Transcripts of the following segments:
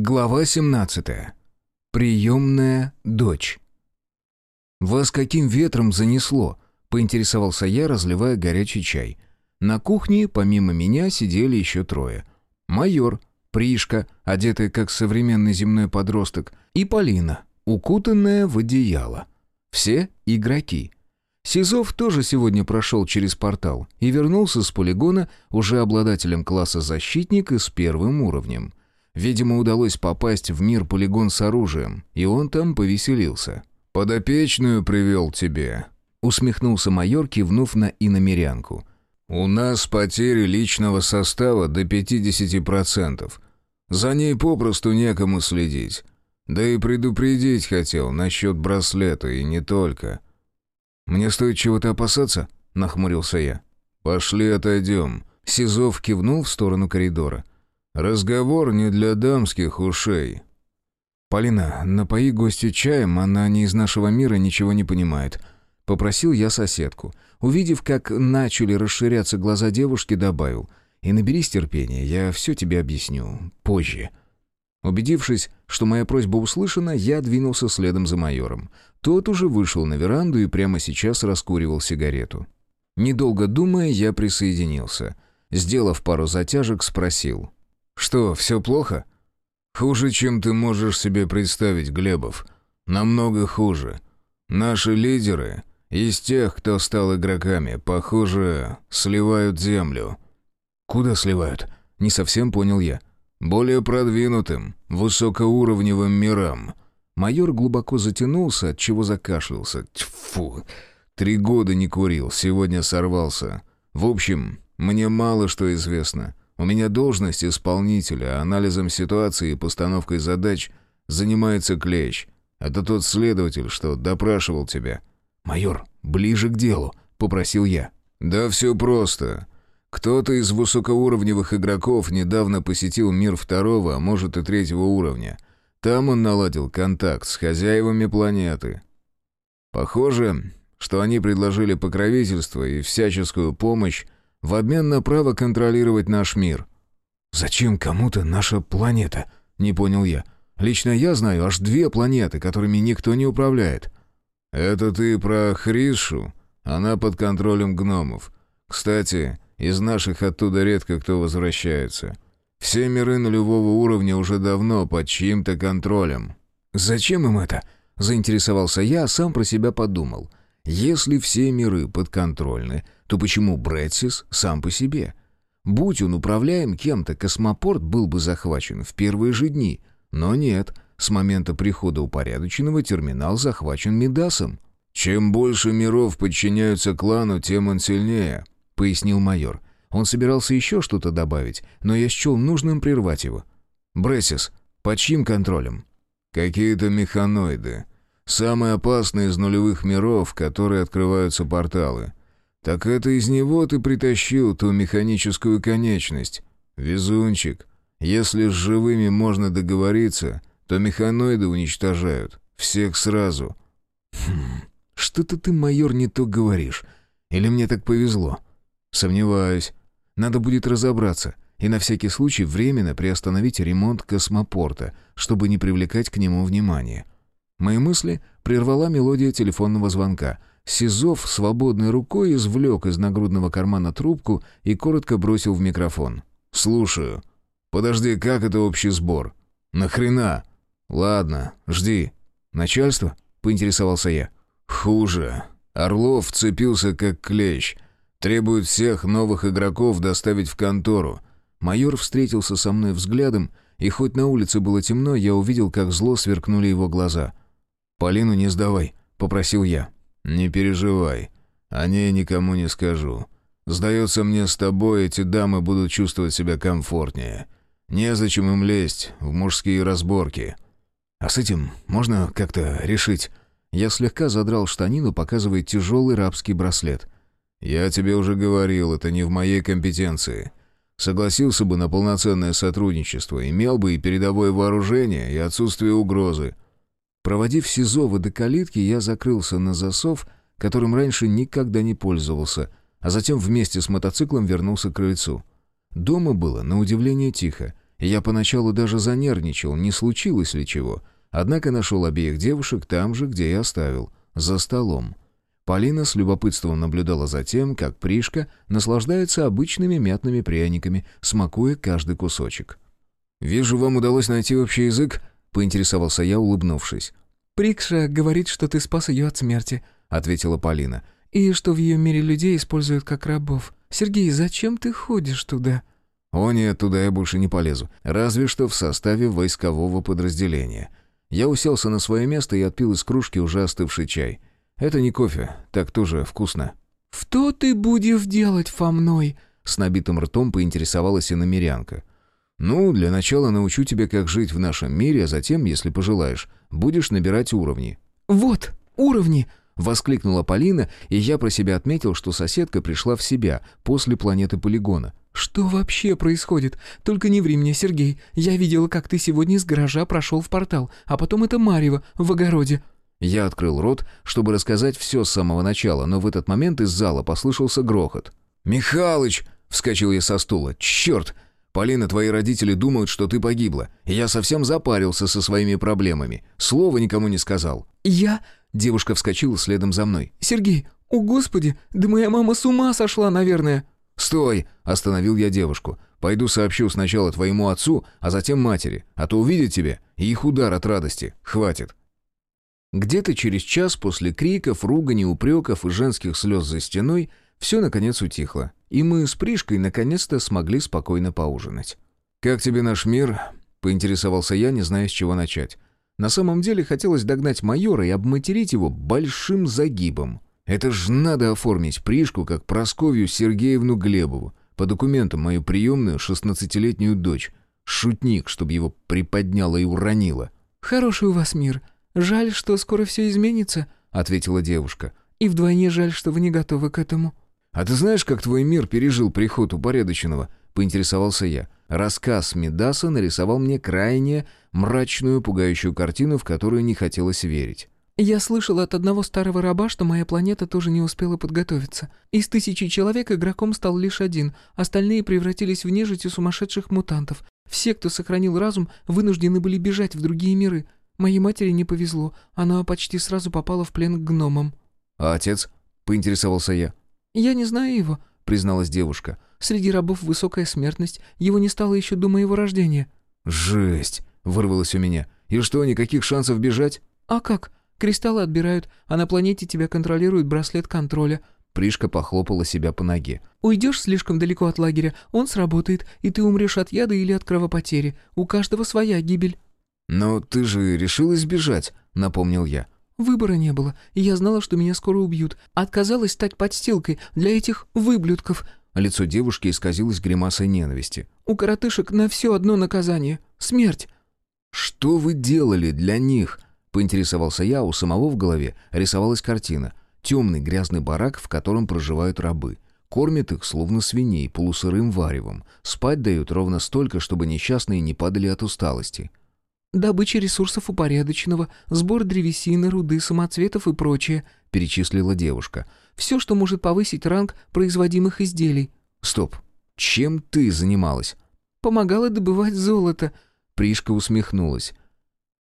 Глава 17. Приемная дочь. «Вас каким ветром занесло?» — поинтересовался я, разливая горячий чай. На кухне, помимо меня, сидели еще трое. Майор, Пришка, одетая как современный земной подросток, и Полина, укутанная в одеяло. Все игроки. Сизов тоже сегодня прошел через портал и вернулся с полигона уже обладателем класса «Защитник» и с первым уровнем — Видимо, удалось попасть в мир полигон с оружием, и он там повеселился. «Подопечную привел тебе», — усмехнулся майор, кивнув на иномерянку. «У нас потери личного состава до 50%. За ней попросту некому следить. Да и предупредить хотел насчет браслета, и не только». «Мне стоит чего-то опасаться?» — нахмурился я. «Пошли отойдем». Сизов кивнул в сторону коридора. Разговор не для дамских ушей. «Полина, напои гостю чаем, она не из нашего мира, ничего не понимает». Попросил я соседку. Увидев, как начали расширяться глаза девушки, добавил. «И наберись терпения, я все тебе объясню. Позже». Убедившись, что моя просьба услышана, я двинулся следом за майором. Тот уже вышел на веранду и прямо сейчас раскуривал сигарету. Недолго думая, я присоединился. Сделав пару затяжек, спросил. «Что, все плохо?» «Хуже, чем ты можешь себе представить, Глебов. Намного хуже. Наши лидеры из тех, кто стал игроками, похоже, сливают землю». «Куда сливают?» Не совсем понял я. «Более продвинутым, высокоуровневым мирам». Майор глубоко затянулся, от чего закашлялся. Тьфу! Три года не курил, сегодня сорвался. В общем, мне мало что известно. У меня должность исполнителя, анализом ситуации и постановкой задач занимается Клещ. Это тот следователь, что допрашивал тебя. «Майор, ближе к делу», — попросил я. «Да все просто. Кто-то из высокоуровневых игроков недавно посетил мир второго, а может и третьего уровня. Там он наладил контакт с хозяевами планеты. Похоже, что они предложили покровительство и всяческую помощь в обмен на право контролировать наш мир». «Зачем кому-то наша планета?» — не понял я. «Лично я знаю аж две планеты, которыми никто не управляет». «Это ты про Хришу? Она под контролем гномов. Кстати, из наших оттуда редко кто возвращается. Все миры нулевого уровня уже давно под чьим-то контролем». «Зачем им это?» — заинтересовался я, а сам про себя подумал. «Если все миры подконтрольны, то почему Брэдсис сам по себе? Будь он управляем кем-то, космопорт был бы захвачен в первые же дни. Но нет, с момента прихода упорядоченного терминал захвачен Медасом. «Чем больше миров подчиняются клану, тем он сильнее», — пояснил майор. Он собирался еще что-то добавить, но я счел нужным прервать его. «Брэсис, под чьим контролем?» «Какие-то механоиды. Самые опасные из нулевых миров, которые открываются порталы. «Так это из него ты притащил ту механическую конечность. Везунчик. Если с живыми можно договориться, то механоиды уничтожают. Всех сразу». «Хм, что-то ты, майор, не то говоришь. Или мне так повезло?» «Сомневаюсь. Надо будет разобраться» и на всякий случай временно приостановить ремонт космопорта, чтобы не привлекать к нему внимания. Мои мысли прервала мелодия телефонного звонка, Сизов свободной рукой извлек из нагрудного кармана трубку и коротко бросил в микрофон. «Слушаю. Подожди, как это общий сбор? Нахрена? Ладно, жди. Начальство?» — поинтересовался я. «Хуже. Орлов вцепился как клещ. Требует всех новых игроков доставить в контору». Майор встретился со мной взглядом, и хоть на улице было темно, я увидел, как зло сверкнули его глаза. «Полину не сдавай», — попросил я. «Не переживай. О ней никому не скажу. Сдается мне, с тобой эти дамы будут чувствовать себя комфортнее. Незачем им лезть в мужские разборки». «А с этим можно как-то решить?» Я слегка задрал штанину, показывая тяжелый рабский браслет. «Я тебе уже говорил, это не в моей компетенции. Согласился бы на полноценное сотрудничество, имел бы и передовое вооружение, и отсутствие угрозы. Проводив Сизова до калитки, я закрылся на засов, которым раньше никогда не пользовался, а затем вместе с мотоциклом вернулся к крыльцу. Дома было, на удивление, тихо. Я поначалу даже занервничал, не случилось ли чего. Однако нашел обеих девушек там же, где и оставил, за столом. Полина с любопытством наблюдала за тем, как Пришка наслаждается обычными мятными пряниками, смакуя каждый кусочек. «Вижу, вам удалось найти общий язык», — поинтересовался я, улыбнувшись. «Прикша говорит, что ты спас ее от смерти», — ответила Полина. «И что в ее мире людей используют как рабов. Сергей, зачем ты ходишь туда?» «О нет, туда я больше не полезу. Разве что в составе войскового подразделения». Я уселся на свое место и отпил из кружки уже остывший чай. Это не кофе, так тоже вкусно. «Что ты будешь делать фо мной?» С набитым ртом поинтересовалась иномерянка. «Ну, для начала научу тебя, как жить в нашем мире, а затем, если пожелаешь, будешь набирать уровни». «Вот, уровни!» — воскликнула Полина, и я про себя отметил, что соседка пришла в себя после планеты полигона. «Что вообще происходит? Только не ври мне, Сергей. Я видела, как ты сегодня из гаража прошел в портал, а потом это Марева в огороде». Я открыл рот, чтобы рассказать все с самого начала, но в этот момент из зала послышался грохот. «Михалыч!» — вскочил я со стула. «Черт! Полина, твои родители думают, что ты погибла. Я совсем запарился со своими проблемами. Слова никому не сказал». «Я?» — девушка вскочила следом за мной. «Сергей, о господи, да моя мама с ума сошла, наверное». «Стой!» — остановил я девушку. «Пойду сообщу сначала твоему отцу, а затем матери, а то увидят тебя, и их удар от радости. Хватит. Где-то через час после криков, ругани, упреков и женских слез за стеной все наконец утихло, и мы с Пришкой наконец-то смогли спокойно поужинать. «Как тебе наш мир?» — поинтересовался я, не зная, с чего начать. На самом деле хотелось догнать майора и обматерить его большим загибом. Это ж надо оформить Пришку как Просковью Сергеевну Глебову, по документам мою приемную шестнадцатилетнюю дочь. Шутник, чтобы его приподняло и уронило. «Хороший у вас мир», «Жаль, что скоро все изменится», — ответила девушка. «И вдвойне жаль, что вы не готовы к этому». «А ты знаешь, как твой мир пережил приход упорядоченного?» — поинтересовался я. Рассказ Медаса нарисовал мне крайне мрачную, пугающую картину, в которую не хотелось верить. «Я слышал от одного старого раба, что моя планета тоже не успела подготовиться. Из тысячи человек игроком стал лишь один, остальные превратились в нежить и сумасшедших мутантов. Все, кто сохранил разум, вынуждены были бежать в другие миры. Моей матери не повезло, она почти сразу попала в плен к гномам». «А отец?» — поинтересовался я. «Я не знаю его», — призналась девушка. «Среди рабов высокая смертность, его не стало еще до моего рождения». «Жесть!» — вырвалось у меня. «И что, никаких шансов бежать?» «А как? Кристаллы отбирают, а на планете тебя контролирует браслет контроля». Пришка похлопала себя по ноге. «Уйдешь слишком далеко от лагеря, он сработает, и ты умрешь от яда или от кровопотери. У каждого своя гибель». «Но ты же решил избежать», — напомнил я. «Выбора не было, и я знала, что меня скоро убьют. Отказалась стать подстилкой для этих выблюдков». Лицо девушки исказилось гримасой ненависти. «У коротышек на все одно наказание — смерть». «Что вы делали для них?» — поинтересовался я, у самого в голове рисовалась картина. Темный грязный барак, в котором проживают рабы. Кормят их, словно свиней, полусырым варевом. Спать дают ровно столько, чтобы несчастные не падали от усталости. «Добыча ресурсов упорядоченного, сбор древесины, руды, самоцветов и прочее», — перечислила девушка. «Все, что может повысить ранг производимых изделий». «Стоп. Чем ты занималась?» «Помогала добывать золото». Пришка усмехнулась.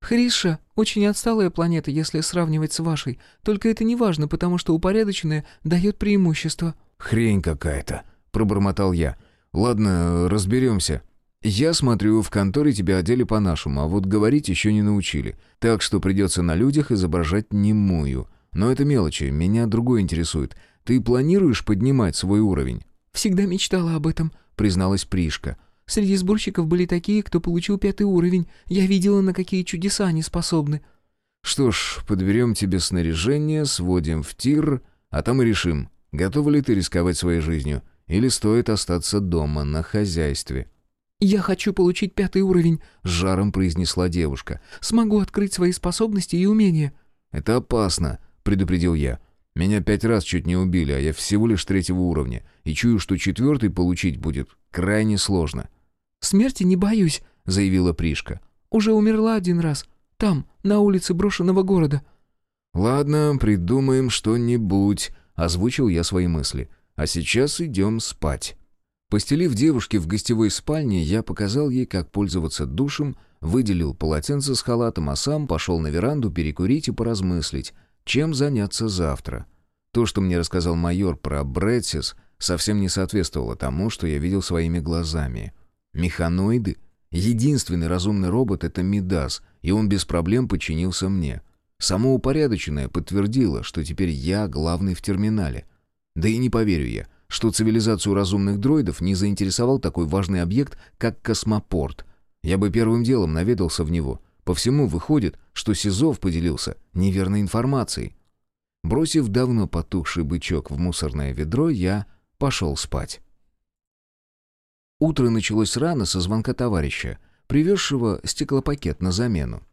«Хриша — очень отсталая планета, если сравнивать с вашей. Только это не важно, потому что упорядоченное дает преимущество». «Хрень какая-то», — пробормотал я. «Ладно, разберемся. «Я смотрю, в конторе тебя одели по-нашему, а вот говорить еще не научили. Так что придется на людях изображать немую. Но это мелочи, меня другое интересует. Ты планируешь поднимать свой уровень?» «Всегда мечтала об этом», — призналась Пришка. «Среди сборщиков были такие, кто получил пятый уровень. Я видела, на какие чудеса они способны». «Что ж, подберем тебе снаряжение, сводим в тир, а там и решим, готова ли ты рисковать своей жизнью, или стоит остаться дома на хозяйстве». «Я хочу получить пятый уровень», — с жаром произнесла девушка. «Смогу открыть свои способности и умения». «Это опасно», — предупредил я. «Меня пять раз чуть не убили, а я всего лишь третьего уровня, и чую, что четвертый получить будет крайне сложно». «Смерти не боюсь», — заявила Пришка. «Уже умерла один раз. Там, на улице брошенного города». «Ладно, придумаем что-нибудь», — озвучил я свои мысли. «А сейчас идем спать». Постелив девушке в гостевой спальне, я показал ей, как пользоваться душем, выделил полотенце с халатом, а сам пошел на веранду перекурить и поразмыслить, чем заняться завтра. То, что мне рассказал майор про Брэдсис, совсем не соответствовало тому, что я видел своими глазами. Механоиды? Единственный разумный робот — это Мидас, и он без проблем подчинился мне. Самоупорядоченное подтвердило, что теперь я главный в терминале. Да и не поверю я — что цивилизацию разумных дроидов не заинтересовал такой важный объект, как космопорт. Я бы первым делом наведался в него. По всему выходит, что Сизов поделился неверной информацией. Бросив давно потухший бычок в мусорное ведро, я пошел спать. Утро началось рано со звонка товарища, привезшего стеклопакет на замену.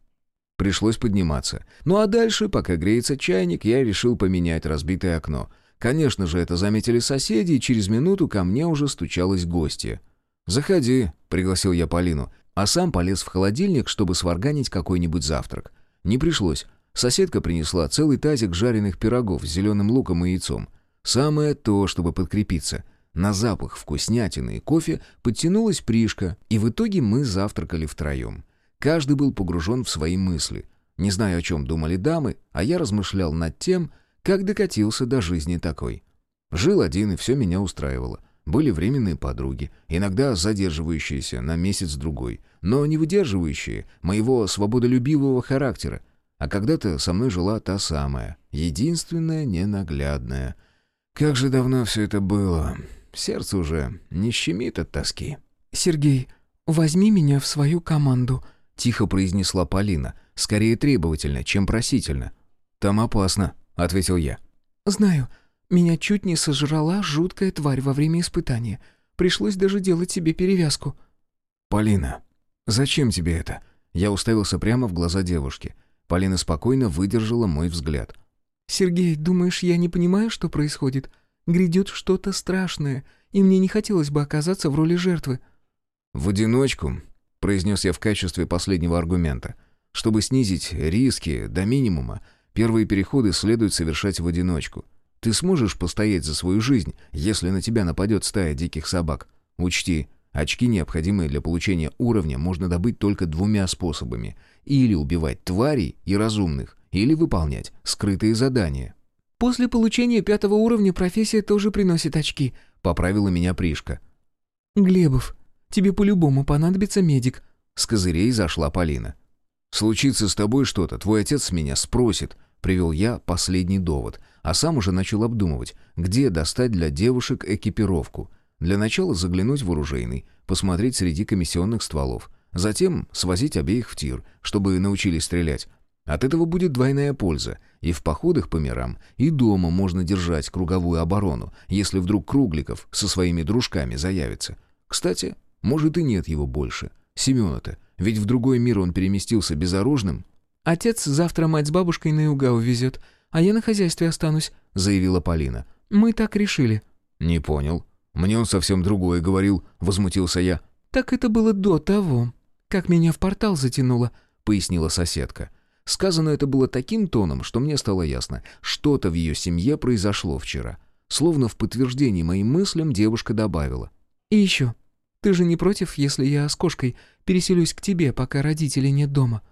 Пришлось подниматься. Ну а дальше, пока греется чайник, я решил поменять разбитое окно — Конечно же, это заметили соседи, и через минуту ко мне уже стучалась гостья. «Заходи», — пригласил я Полину, а сам полез в холодильник, чтобы сварганить какой-нибудь завтрак. Не пришлось. Соседка принесла целый тазик жареных пирогов с зеленым луком и яйцом. Самое то, чтобы подкрепиться. На запах вкуснятины и кофе подтянулась Пришка, и в итоге мы завтракали втроем. Каждый был погружен в свои мысли. Не знаю, о чем думали дамы, а я размышлял над тем, как докатился до жизни такой? Жил один, и все меня устраивало. Были временные подруги, иногда задерживающиеся на месяц-другой, но не выдерживающие моего свободолюбивого характера. А когда-то со мной жила та самая, единственная ненаглядная. Как же давно все это было. Сердце уже не щемит от тоски. «Сергей, возьми меня в свою команду», — тихо произнесла Полина, скорее требовательно, чем просительно. «Там опасно», — ответил я. «Знаю. Меня чуть не сожрала жуткая тварь во время испытания. Пришлось даже делать себе перевязку». «Полина, зачем тебе это?» Я уставился прямо в глаза девушки. Полина спокойно выдержала мой взгляд. «Сергей, думаешь, я не понимаю, что происходит? Грядет что-то страшное, и мне не хотелось бы оказаться в роли жертвы». «В одиночку», — произнес я в качестве последнего аргумента. «Чтобы снизить риски до минимума, Первые переходы следует совершать в одиночку. Ты сможешь постоять за свою жизнь, если на тебя нападет стая диких собак. Учти, очки, необходимые для получения уровня, можно добыть только двумя способами. Или убивать тварей и разумных, или выполнять скрытые задания. «После получения пятого уровня профессия тоже приносит очки», — поправила меня Пришка. «Глебов, тебе по-любому понадобится медик», — с козырей зашла Полина. «Случится с тобой что-то, твой отец меня спросит», Привел я последний довод, а сам уже начал обдумывать, где достать для девушек экипировку. Для начала заглянуть в оружейный, посмотреть среди комиссионных стволов. Затем свозить обеих в тир, чтобы научились стрелять. От этого будет двойная польза. И в походах по мирам, и дома можно держать круговую оборону, если вдруг Кругликов со своими дружками заявится. Кстати, может и нет его больше. Семена-то. Ведь в другой мир он переместился безоружным, «Отец завтра мать с бабушкой на юга увезет, а я на хозяйстве останусь», — заявила Полина. «Мы так решили». «Не понял. Мне он совсем другое говорил», — возмутился я. «Так это было до того, как меня в портал затянуло», — пояснила соседка. Сказано это было таким тоном, что мне стало ясно. Что-то в ее семье произошло вчера. Словно в подтверждении моим мыслям девушка добавила. «И еще. Ты же не против, если я с кошкой переселюсь к тебе, пока родителей нет дома?»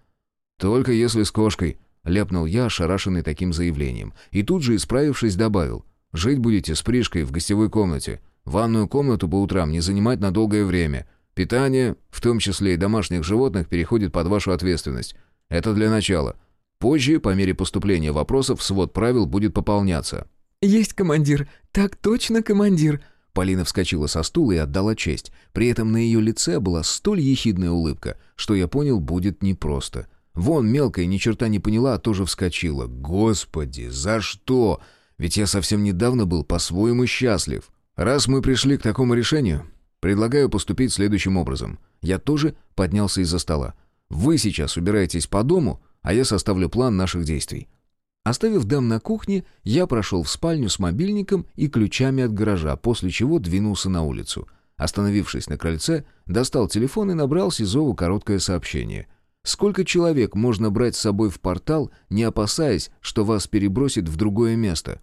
«Только если с кошкой», — ляпнул я, ошарашенный таким заявлением. И тут же, исправившись, добавил. «Жить будете с Пришкой в гостевой комнате. Ванную комнату по утрам не занимать на долгое время. Питание, в том числе и домашних животных, переходит под вашу ответственность. Это для начала. Позже, по мере поступления вопросов, свод правил будет пополняться». «Есть командир. Так точно, командир», Полина вскочила со стула и отдала честь. При этом на ее лице была столь ехидная улыбка, что я понял, будет непросто. Вон мелкая ни черта не поняла, а тоже вскочила. Господи, за что? Ведь я совсем недавно был по-своему счастлив. Раз мы пришли к такому решению, предлагаю поступить следующим образом. Я тоже поднялся из-за стола. Вы сейчас убираетесь по дому, а я составлю план наших действий. Оставив дам на кухне, я прошел в спальню с мобильником и ключами от гаража, после чего двинулся на улицу. Остановившись на крыльце, достал телефон и набрал Сизову короткое сообщение — Сколько человек можно брать с собой в портал, не опасаясь, что вас перебросит в другое место?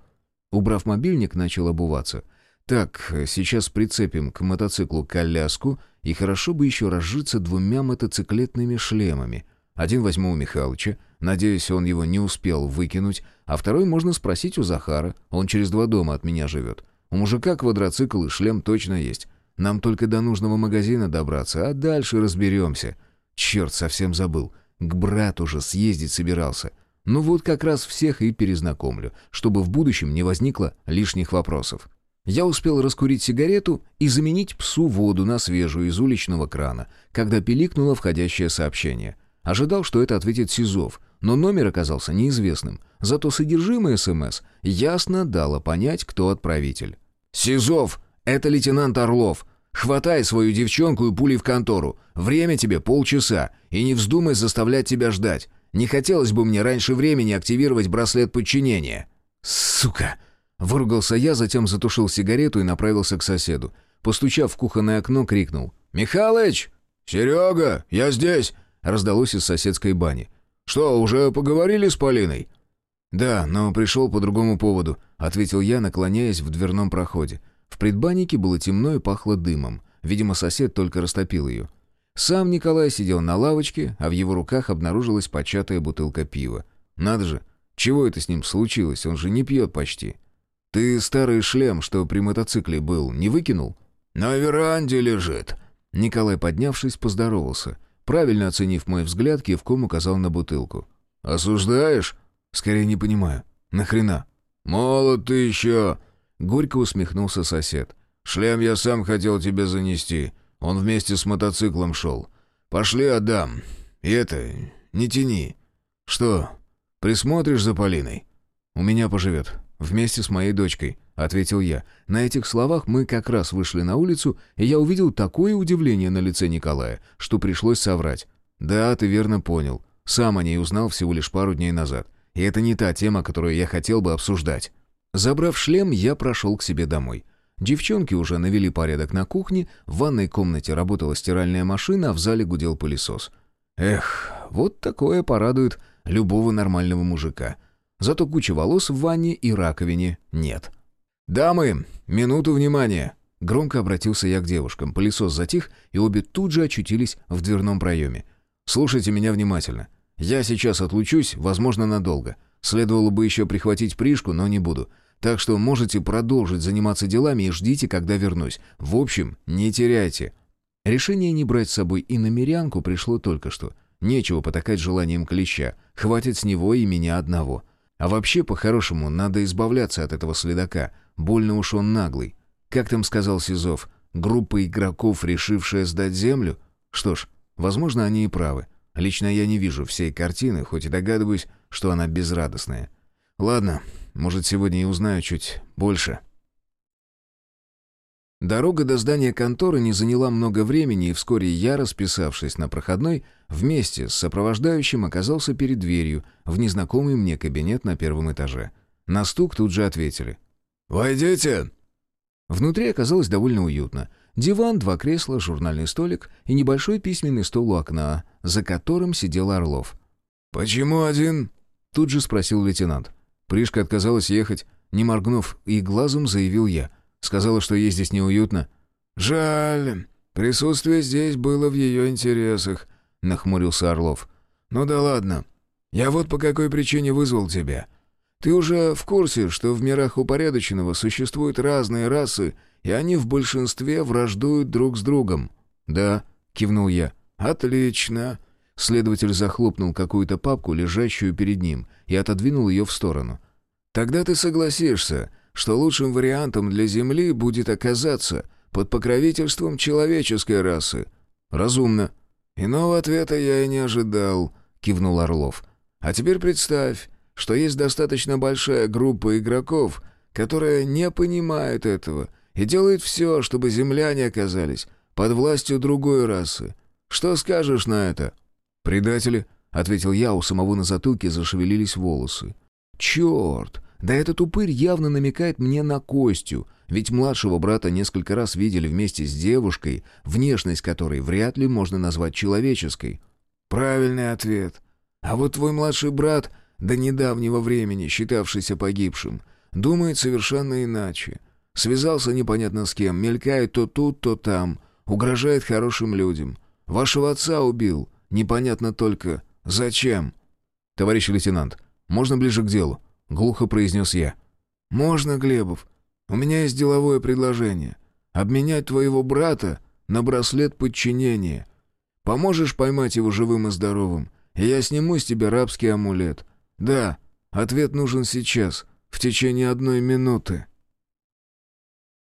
Убрав мобильник, начал обуваться. Так, сейчас прицепим к мотоциклу коляску, и хорошо бы еще разжиться двумя мотоциклетными шлемами. Один возьму у Михалыча, надеюсь, он его не успел выкинуть, а второй можно спросить у Захара, он через два дома от меня живет. У мужика квадроцикл и шлем точно есть. Нам только до нужного магазина добраться, а дальше разберемся. Черт, совсем забыл. К брату же съездить собирался. Ну вот как раз всех и перезнакомлю, чтобы в будущем не возникло лишних вопросов. Я успел раскурить сигарету и заменить псу воду на свежую из уличного крана, когда пиликнуло входящее сообщение. Ожидал, что это ответит Сизов, но номер оказался неизвестным. Зато содержимое СМС ясно дало понять, кто отправитель. «Сизов! Это лейтенант Орлов! Хватай свою девчонку и пули в контору. Время тебе полчаса, и не вздумай заставлять тебя ждать. Не хотелось бы мне раньше времени активировать браслет подчинения». «Сука!» Выругался я, затем затушил сигарету и направился к соседу. Постучав в кухонное окно, крикнул. «Михалыч! Серега, я здесь!» Раздалось из соседской бани. «Что, уже поговорили с Полиной?» «Да, но пришел по другому поводу», — ответил я, наклоняясь в дверном проходе. В предбаннике было темно и пахло дымом. Видимо, сосед только растопил ее. Сам Николай сидел на лавочке, а в его руках обнаружилась початая бутылка пива. Надо же, чего это с ним случилось? Он же не пьет почти. «Ты старый шлем, что при мотоцикле был, не выкинул?» «На веранде лежит». Николай, поднявшись, поздоровался. Правильно оценив мой взгляд, кивком указал на бутылку. «Осуждаешь?» «Скорее не понимаю. Нахрена?» «Молод ты еще!» Горько усмехнулся сосед. «Шлем я сам хотел тебе занести. Он вместе с мотоциклом шел. Пошли отдам. И это, не тяни. Что, присмотришь за Полиной?» «У меня поживет. Вместе с моей дочкой», — ответил я. На этих словах мы как раз вышли на улицу, и я увидел такое удивление на лице Николая, что пришлось соврать. «Да, ты верно понял. Сам о ней узнал всего лишь пару дней назад. И это не та тема, которую я хотел бы обсуждать». Забрав шлем, я прошел к себе домой. Девчонки уже навели порядок на кухне, в ванной комнате работала стиральная машина, а в зале гудел пылесос. Эх, вот такое порадует любого нормального мужика. Зато куча волос в ванне и раковине нет. «Дамы, минуту внимания!» Громко обратился я к девушкам. Пылесос затих, и обе тут же очутились в дверном проеме. «Слушайте меня внимательно. Я сейчас отлучусь, возможно, надолго. Следовало бы еще прихватить Пришку, но не буду. Так что можете продолжить заниматься делами и ждите, когда вернусь. В общем, не теряйте». Решение не брать с собой и намерянку пришло только что. Нечего потакать желанием клеща. Хватит с него и меня одного. А вообще, по-хорошему, надо избавляться от этого следака. Больно уж он наглый. Как там сказал Сизов, группа игроков, решившая сдать землю? Что ж, возможно, они и правы. Лично я не вижу всей картины, хоть и догадываюсь, что она безрадостная. Ладно, может, сегодня и узнаю чуть больше. Дорога до здания конторы не заняла много времени, и вскоре я, расписавшись на проходной, вместе с сопровождающим оказался перед дверью в незнакомый мне кабинет на первом этаже. На стук тут же ответили. «Войдите!» Внутри оказалось довольно уютно. Диван, два кресла, журнальный столик и небольшой письменный стол у окна, за которым сидел Орлов. «Почему один?» Тут же спросил лейтенант. Пришка отказалась ехать. Не моргнув и глазом, заявил я. Сказала, что ей здесь неуютно. «Жаль. Присутствие здесь было в ее интересах», — нахмурился Орлов. «Ну да ладно. Я вот по какой причине вызвал тебя. Ты уже в курсе, что в мирах упорядоченного существуют разные расы, и они в большинстве враждуют друг с другом?» «Да», — кивнул я. «Отлично». Следователь захлопнул какую-то папку, лежащую перед ним, и отодвинул ее в сторону. «Тогда ты согласишься, что лучшим вариантом для Земли будет оказаться под покровительством человеческой расы». «Разумно». «Иного ответа я и не ожидал», — кивнул Орлов. «А теперь представь, что есть достаточно большая группа игроков, которая не понимает этого и делает все, чтобы земляне оказались под властью другой расы. Что скажешь на это?» «Предатели», — ответил я, у самого на затылке зашевелились волосы. «Черт! Да этот упырь явно намекает мне на Костю, ведь младшего брата несколько раз видели вместе с девушкой, внешность которой вряд ли можно назвать человеческой». «Правильный ответ. А вот твой младший брат, до недавнего времени считавшийся погибшим, думает совершенно иначе. Связался непонятно с кем, мелькает то тут, то там, угрожает хорошим людям. Вашего отца убил, непонятно только зачем». «Товарищ лейтенант, можно ближе к делу?» — глухо произнес я. «Можно, Глебов. У меня есть деловое предложение. Обменять твоего брата на браслет подчинения. Поможешь поймать его живым и здоровым, и я сниму с тебя рабский амулет. Да, ответ нужен сейчас, в течение одной минуты».